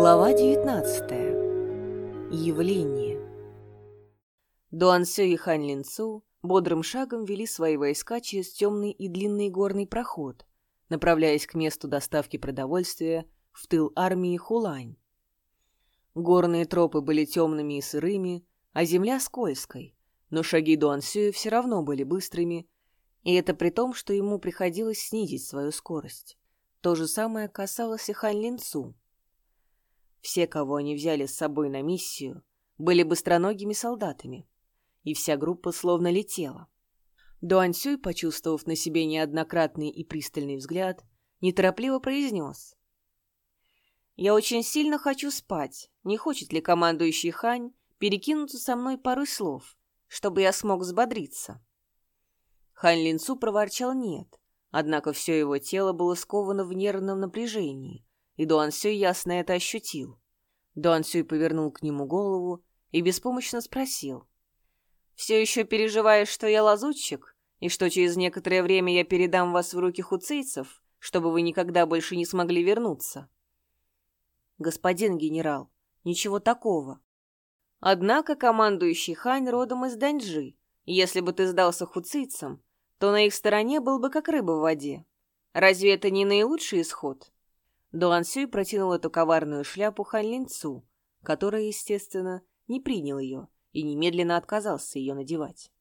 Глава 19. Явление. Дуан Сё и Хань Лин бодрым шагом вели свои войска через темный и длинный горный проход, направляясь к месту доставки продовольствия в тыл армии Хулань. Горные тропы были темными и сырыми, а земля скользкой, но шаги Дуан Сюя все равно были быстрыми, и это при том, что ему приходилось снизить свою скорость. То же самое касалось и Хань Линцу. Все, кого они взяли с собой на миссию, были быстроногими солдатами, и вся группа словно летела. Дуань Сюй, почувствовав на себе неоднократный и пристальный взгляд, неторопливо произнес. «Я очень сильно хочу спать. Не хочет ли командующий Хань перекинуться со мной пару слов, чтобы я смог взбодриться?» Хань Линцу проворчал «нет», однако все его тело было сковано в нервном напряжении, и Дуан Сюй ясно это ощутил. Дуан Сюй повернул к нему голову и беспомощно спросил. «Все еще переживаешь, что я лазутчик, и что через некоторое время я передам вас в руки хуцейцев, чтобы вы никогда больше не смогли вернуться?» «Господин генерал, ничего такого». Однако командующий Хань родом из Даньжи, если бы ты сдался хуцийцам, то на их стороне был бы как рыба в воде. Разве это не наилучший исход? Дуан Сюй протянул эту коварную шляпу Хан который, естественно, не принял ее и немедленно отказался ее надевать.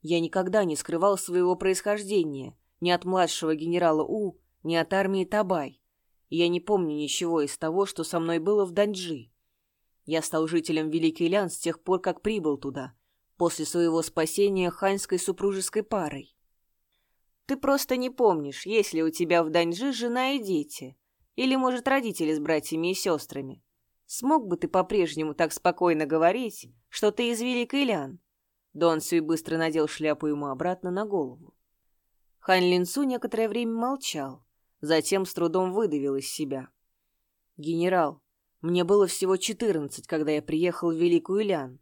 Я никогда не скрывал своего происхождения ни от младшего генерала У, ни от армии Табай. И я не помню ничего из того, что со мной было в Даньджи. Я стал жителем Великий Лян с тех пор, как прибыл туда, после своего спасения ханьской супружеской парой. Ты просто не помнишь, есть ли у тебя в Даньжи жена и дети, или, может, родители с братьями и сестрами. Смог бы ты по-прежнему так спокойно говорить, что ты из Великой Лян? Дон Сюй быстро надел шляпу ему обратно на голову. Хань Линцу некоторое время молчал, затем с трудом выдавил из себя. «Генерал, мне было всего четырнадцать, когда я приехал в Великую Лян.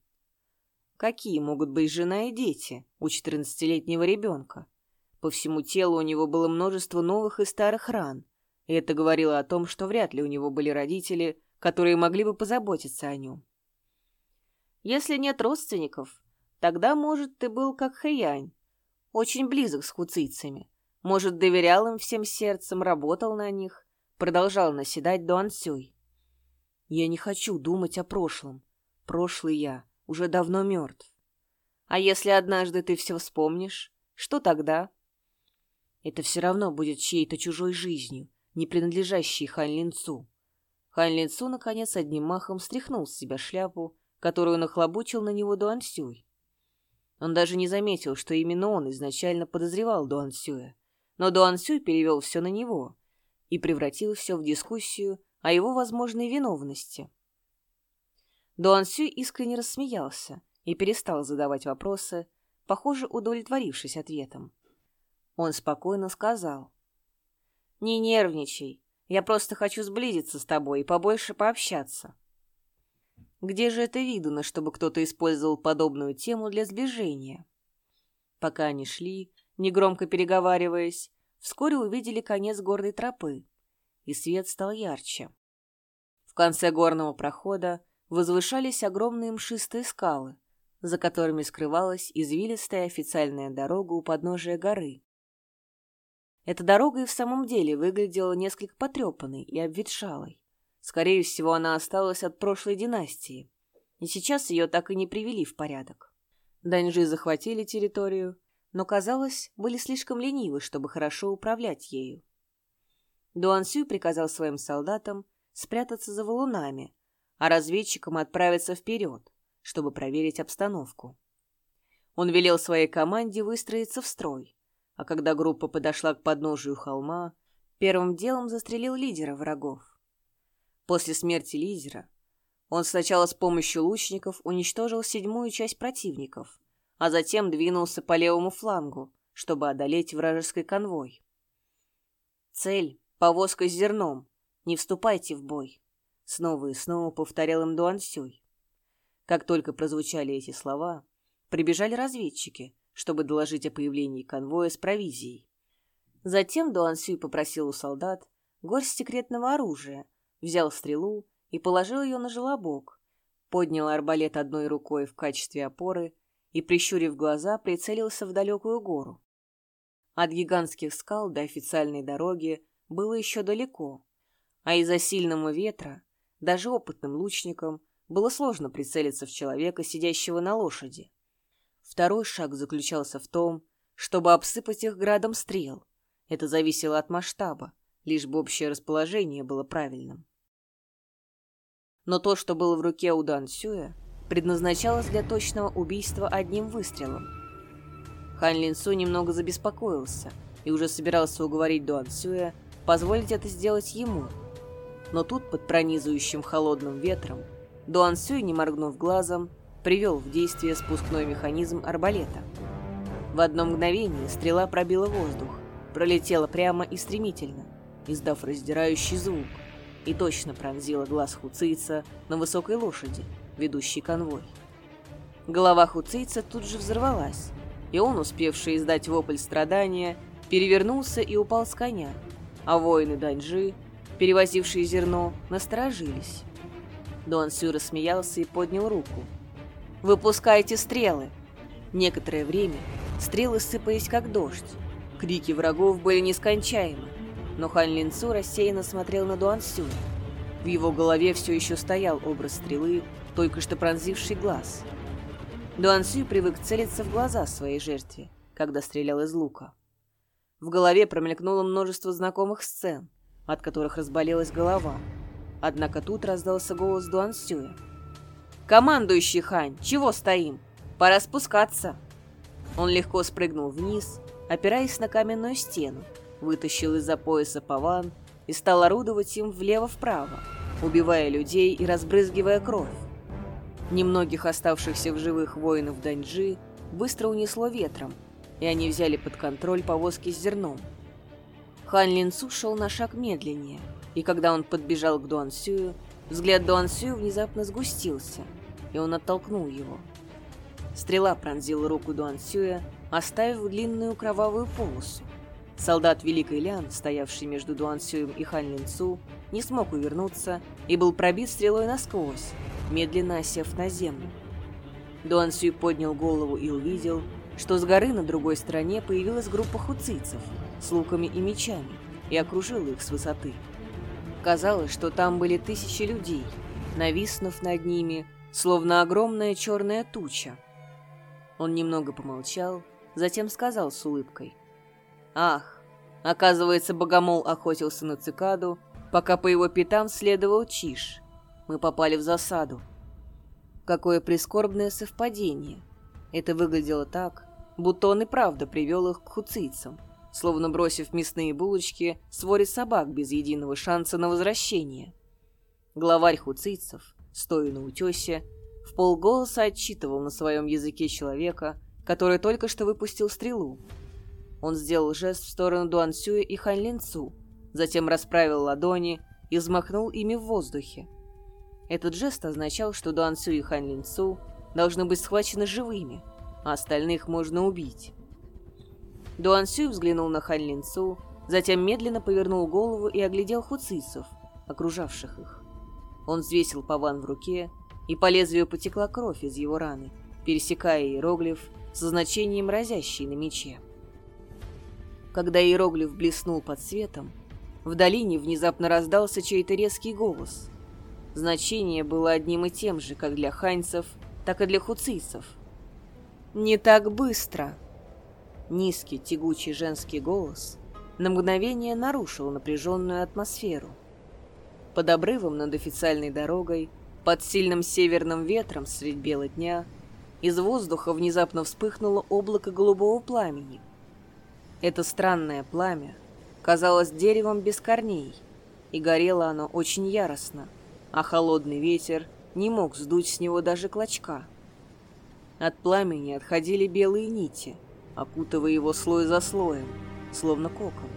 Какие могут быть жена и дети у четырнадцатилетнего ребенка? По всему телу у него было множество новых и старых ран, и это говорило о том, что вряд ли у него были родители, которые могли бы позаботиться о нем. Если нет родственников, тогда, может, ты был как Хэянь, очень близок с хуцийцами, может, доверял им всем сердцем, работал на них, продолжал наседать Дуан Сюй. Я не хочу думать о прошлом. Прошлый я уже давно мертв. А если однажды ты все вспомнишь, что тогда? Это все равно будет чьей-то чужой жизнью, не принадлежащей Хань Линцу. Хань Линцу, наконец, одним махом стряхнул с себя шляпу, которую нахлобучил на него Дуан Сюй. Он даже не заметил, что именно он изначально подозревал Дуан Сюя, но Дуан Сюй перевел все на него и превратил все в дискуссию о его возможной виновности. Дуан Сюй искренне рассмеялся и перестал задавать вопросы, похоже, удовлетворившись ответом. Он спокойно сказал. «Не нервничай. Я просто хочу сблизиться с тобой и побольше пообщаться». Где же это видно, чтобы кто-то использовал подобную тему для сближения? Пока они шли, негромко переговариваясь, вскоре увидели конец горной тропы, и свет стал ярче. В конце горного прохода возвышались огромные мшистые скалы, за которыми скрывалась извилистая официальная дорога у подножия горы. Эта дорога и в самом деле выглядела несколько потрепанной и обветшалой. Скорее всего, она осталась от прошлой династии, и сейчас ее так и не привели в порядок. Даньжи захватили территорию, но, казалось, были слишком ленивы, чтобы хорошо управлять ею. Дуан Сюй приказал своим солдатам спрятаться за валунами, а разведчикам отправиться вперед, чтобы проверить обстановку. Он велел своей команде выстроиться в строй, а когда группа подошла к подножию холма, первым делом застрелил лидера врагов. После смерти лидера он сначала с помощью лучников уничтожил седьмую часть противников, а затем двинулся по левому флангу, чтобы одолеть вражеский конвой. Цель — повозка с зерном. Не вступайте в бой. Снова и снова повторял им Дуан Сюй. Как только прозвучали эти слова, прибежали разведчики, чтобы доложить о появлении конвоя с провизией. Затем Дуан попросил у солдат горсть секретного оружия, взял стрелу и положил ее на желобок, поднял арбалет одной рукой в качестве опоры и, прищурив глаза, прицелился в далекую гору. От гигантских скал до официальной дороги было еще далеко, а из-за сильного ветра даже опытным лучникам было сложно прицелиться в человека, сидящего на лошади. Второй шаг заключался в том, чтобы обсыпать их градом стрел. Это зависело от масштаба, лишь бы общее расположение было правильным. Но то, что было в руке у Дан Сюя, предназначалось для точного убийства одним выстрелом. Хан Лин Су немного забеспокоился и уже собирался уговорить Дуан Сюя позволить это сделать ему. Но тут, под пронизывающим холодным ветром, Дуан Сюй, не моргнув глазом, привел в действие спускной механизм арбалета. В одно мгновение стрела пробила воздух, пролетела прямо и стремительно, издав раздирающий звук, и точно пронзила глаз Хуцийца на высокой лошади, ведущей конвой. Голова Хуцийца тут же взорвалась, и он, успевший издать вопль страдания, перевернулся и упал с коня, а воины Даньжи, перевозившие зерно, насторожились. Дон Сю рассмеялся и поднял руку. «Выпускайте стрелы!» Некоторое время стрелы сыпались как дождь. Крики врагов были нескончаемы, но Хан Линцу рассеянно смотрел на Дуан Сю. В его голове все еще стоял образ стрелы, только что пронзивший глаз. Дуан Сю привык целиться в глаза своей жертве, когда стрелял из лука. В голове промелькнуло множество знакомых сцен, от которых разболелась голова – Однако тут раздался голос Дуан Сюя. «Командующий Хань, чего стоим? Пора спускаться!» Он легко спрыгнул вниз, опираясь на каменную стену, вытащил из-за пояса паван и стал орудовать им влево-вправо, убивая людей и разбрызгивая кровь. Немногих оставшихся в живых воинов Даньджи быстро унесло ветром, и они взяли под контроль повозки с зерном. Хан Линцу шел на шаг медленнее – и когда он подбежал к Дуан Сюю, взгляд Дуан Сюю внезапно сгустился, и он оттолкнул его. Стрела пронзила руку Дуан Сюя, оставив длинную кровавую полосу. Солдат Великой Лян, стоявший между Дуан Сюем и Хан Лин Цу, не смог увернуться и был пробит стрелой насквозь, медленно осев на землю. Дуан Сюй поднял голову и увидел, что с горы на другой стороне появилась группа хуцийцев с луками и мечами и окружила их с высоты. Казалось, что там были тысячи людей, нависнув над ними, словно огромная черная туча. Он немного помолчал, затем сказал с улыбкой. «Ах, оказывается, Богомол охотился на цикаду, пока по его пятам следовал Чиш. Мы попали в засаду. Какое прискорбное совпадение. Это выглядело так, будто он и правда привел их к хуцийцам словно бросив мясные булочки своре собак без единого шанса на возвращение. Главарь хуцийцев, стоя на утесе, в полголоса отчитывал на своем языке человека, который только что выпустил стрелу. Он сделал жест в сторону Дуансюя и Ханлинцу, затем расправил ладони и взмахнул ими в воздухе. Этот жест означал, что Дуансю и Ханлинцу должны быть схвачены живыми, а остальных можно убить. Дуан Сюй взглянул на Хан Линцу, затем медленно повернул голову и оглядел хуцисов, окружавших их. Он взвесил паван в руке, и по лезвию потекла кровь из его раны, пересекая иероглиф со значением разящий на мече. Когда иероглиф блеснул под светом, в долине внезапно раздался чей-то резкий голос. Значение было одним и тем же как для ханьцев, так и для хуцийцев. «Не так быстро!» Низкий, тягучий женский голос на мгновение нарушил напряженную атмосферу. Под обрывом над официальной дорогой, под сильным северным ветром средь бела дня, из воздуха внезапно вспыхнуло облако голубого пламени. Это странное пламя казалось деревом без корней, и горело оно очень яростно, а холодный ветер не мог сдуть с него даже клочка. От пламени отходили белые нити — окутывая его слой за слоем, словно кокон,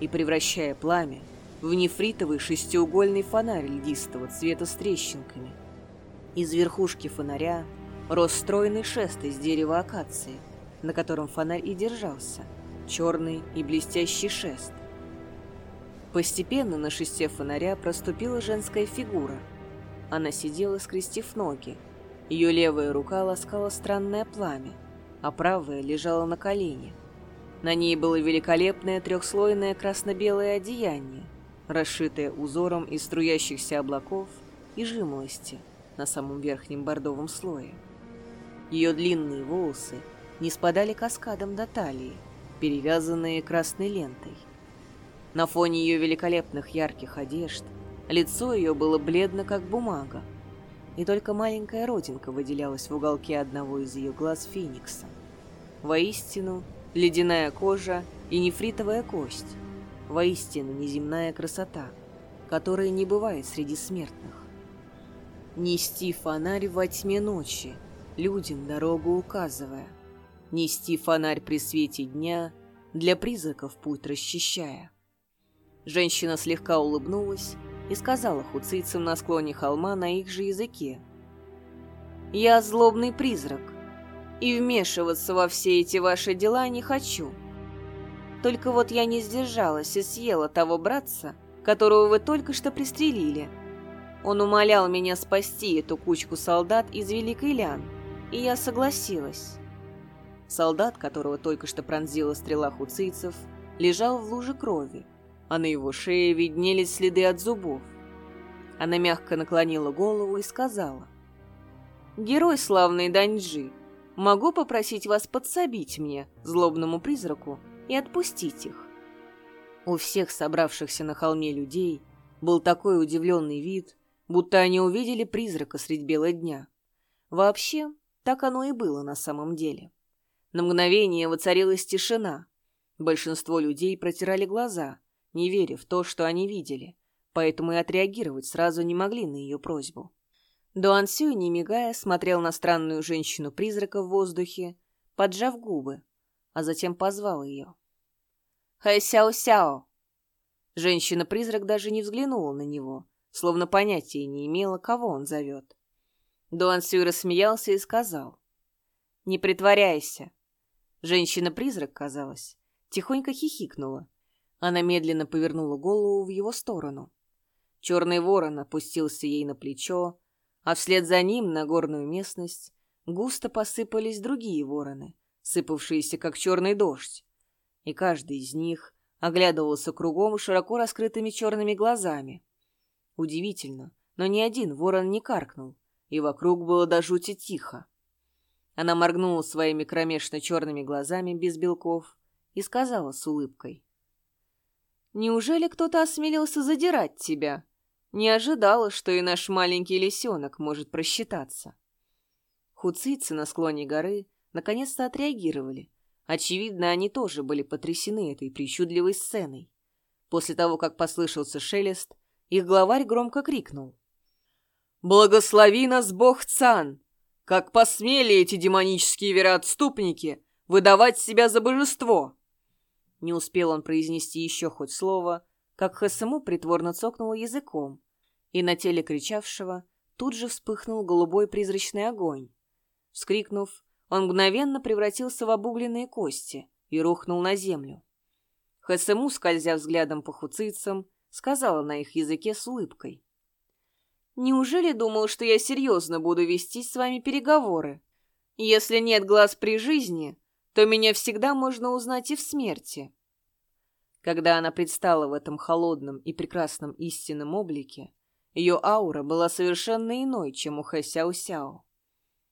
и превращая пламя в нефритовый шестиугольный фонарь льдистого цвета с трещинками. Из верхушки фонаря рос стройный шест из дерева акации, на котором фонарь и держался, черный и блестящий шест. Постепенно на шесте фонаря проступила женская фигура, Она сидела, скрестив ноги. Ее левая рука ласкала странное пламя, а правая лежала на колене. На ней было великолепное трехслойное красно-белое одеяние, расшитое узором из струящихся облаков и жимолости на самом верхнем бордовом слое. Ее длинные волосы не спадали каскадом до талии, перевязанные красной лентой. На фоне ее великолепных ярких одежд лицо ее было бледно, как бумага, и только маленькая родинка выделялась в уголке одного из ее глаз феникса. Воистину, ледяная кожа и нефритовая кость. Воистину, неземная красота, которая не бывает среди смертных. Нести фонарь во тьме ночи, людям дорогу указывая. Нести фонарь при свете дня, для призраков путь расчищая. Женщина слегка улыбнулась и сказала хуцийцам на склоне холма на их же языке. «Я злобный призрак, и вмешиваться во все эти ваши дела не хочу. Только вот я не сдержалась и съела того братца, которого вы только что пристрелили. Он умолял меня спасти эту кучку солдат из Великой Лян, и я согласилась». Солдат, которого только что пронзила стрела хуцийцев, лежал в луже крови, а на его шее виднелись следы от зубов. Она мягко наклонила голову и сказала. «Герой славный Даньджи, могу попросить вас подсобить мне, злобному призраку, и отпустить их?» У всех собравшихся на холме людей был такой удивленный вид, будто они увидели призрака средь бела дня. Вообще, так оно и было на самом деле. На мгновение воцарилась тишина. Большинство людей протирали глаза, не веря в то, что они видели, поэтому и отреагировать сразу не могли на ее просьбу. Дуан Сюй, не мигая, смотрел на странную женщину-призрака в воздухе, поджав губы, а затем позвал ее. «Хэй Сяо-Сяо!» Женщина-призрак даже не взглянула на него, словно понятия не имела, кого он зовет. Дуан Сюй рассмеялся и сказал. «Не притворяйся!» Женщина-призрак, казалось, тихонько хихикнула, она медленно повернула голову в его сторону. Черный ворон опустился ей на плечо, а вслед за ним на горную местность густо посыпались другие вороны, сыпавшиеся как черный дождь. И каждый из них оглядывался кругом широко раскрытыми черными глазами. Удивительно, но ни один ворон не каркнул, и вокруг было до жути тихо. Она моргнула своими кромешно-черными глазами без белков и сказала с улыбкой. Неужели кто-то осмелился задирать тебя? Не ожидала, что и наш маленький лисенок может просчитаться. Хуцицы на склоне горы наконец-то отреагировали. Очевидно, они тоже были потрясены этой причудливой сценой. После того, как послышался шелест, их главарь громко крикнул. «Благослови нас, бог Цан! Как посмели эти демонические вероотступники выдавать себя за божество!» Не успел он произнести еще хоть слово, как ХСМУ притворно цокнула языком, и на теле кричавшего тут же вспыхнул голубой призрачный огонь. Вскрикнув, он мгновенно превратился в обугленные кости и рухнул на землю. ХСМУ, скользя взглядом по хуцицам, сказала на их языке с улыбкой. «Неужели думал, что я серьезно буду вести с вами переговоры? Если нет глаз при жизни, то меня всегда можно узнать и в смерти. Когда она предстала в этом холодном и прекрасном истинном облике, ее аура была совершенно иной, чем у Хэ Сяо-Сяо.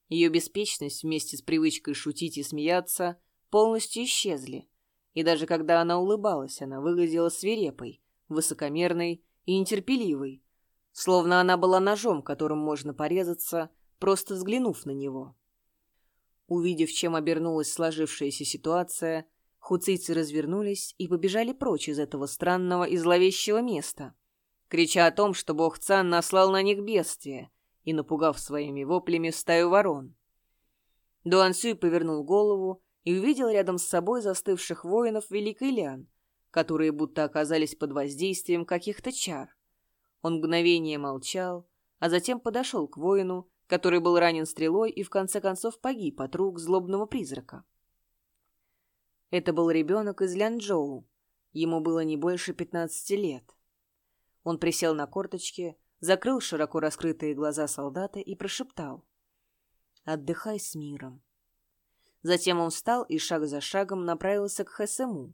Ее беспечность вместе с привычкой шутить и смеяться полностью исчезли, и даже когда она улыбалась, она выглядела свирепой, высокомерной и нетерпеливой, словно она была ножом, которым можно порезаться, просто взглянув на него. Увидев, чем обернулась сложившаяся ситуация, хуцийцы развернулись и побежали прочь из этого странного и зловещего места, крича о том, что бог Цан наслал на них бедствие и напугав своими воплями стаю ворон. Дуан Сюй повернул голову и увидел рядом с собой застывших воинов Великой Лян, которые будто оказались под воздействием каких-то чар. Он мгновение молчал, а затем подошел к воину который был ранен стрелой и в конце концов погиб от рук злобного призрака. Это был ребенок из Лянчжоу. Ему было не больше пятнадцати лет. Он присел на корточки, закрыл широко раскрытые глаза солдата и прошептал. «Отдыхай с миром». Затем он встал и шаг за шагом направился к ХСМу.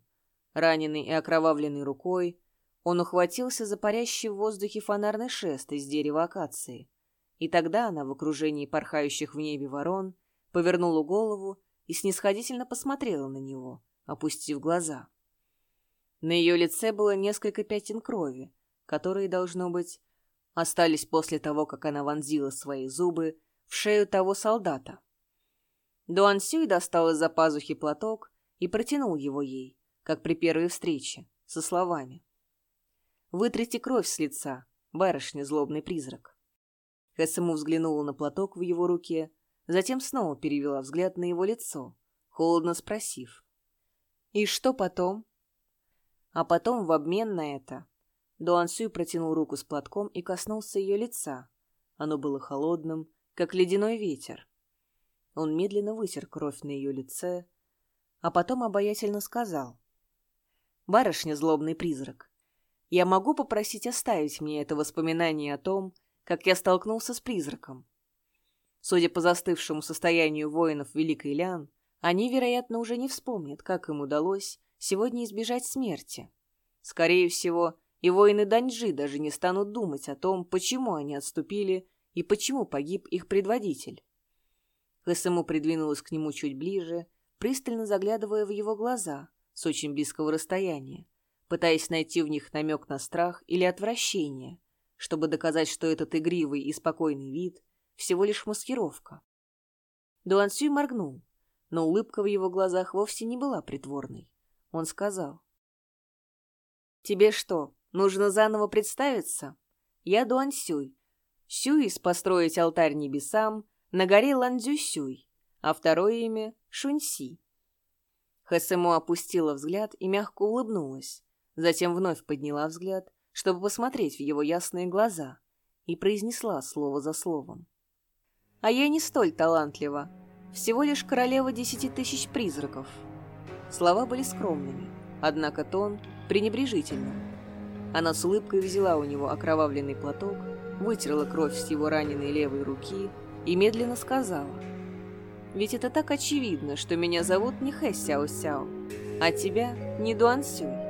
Раненый и окровавленный рукой, он ухватился за парящий в воздухе фонарный шест из дерева акации. И тогда она в окружении порхающих в небе ворон повернула голову и снисходительно посмотрела на него, опустив глаза. На ее лице было несколько пятен крови, которые, должно быть, остались после того, как она вонзила свои зубы в шею того солдата. Дуан Сюй достал из-за пазухи платок и протянул его ей, как при первой встрече, со словами. «Вытрите кровь с лица, барышня злобный призрак». Хэсэму взглянула на платок в его руке, затем снова перевела взгляд на его лицо, холодно спросив. «И что потом?» А потом, в обмен на это, Дуан Сюй протянул руку с платком и коснулся ее лица. Оно было холодным, как ледяной ветер. Он медленно вытер кровь на ее лице, а потом обаятельно сказал. «Барышня, злобный призрак, я могу попросить оставить мне это воспоминание о том, как я столкнулся с призраком. Судя по застывшему состоянию воинов Великой Лян, они, вероятно, уже не вспомнят, как им удалось сегодня избежать смерти. Скорее всего, и воины Даньжи даже не станут думать о том, почему они отступили и почему погиб их предводитель. Хэсэму придвинулась к нему чуть ближе, пристально заглядывая в его глаза с очень близкого расстояния, пытаясь найти в них намек на страх или отвращение, чтобы доказать, что этот игривый и спокойный вид всего лишь маскировка. Дуан Сюй моргнул, но улыбка в его глазах вовсе не была притворной. Он сказал. «Тебе что, нужно заново представиться? Я Дуан Сюй. Сюис построить алтарь небесам на горе Ланзюсюй, а второе имя — Шуньси». Хэсэмо опустила взгляд и мягко улыбнулась, затем вновь подняла взгляд, чтобы посмотреть в его ясные глаза, и произнесла слово за словом. «А я не столь талантлива, всего лишь королева десяти тысяч призраков». Слова были скромными, однако тон пренебрежительным. Она с улыбкой взяла у него окровавленный платок, вытерла кровь с его раненой левой руки и медленно сказала. «Ведь это так очевидно, что меня зовут не Хэ Сяо Сяо, а тебя не Дуан Сюй.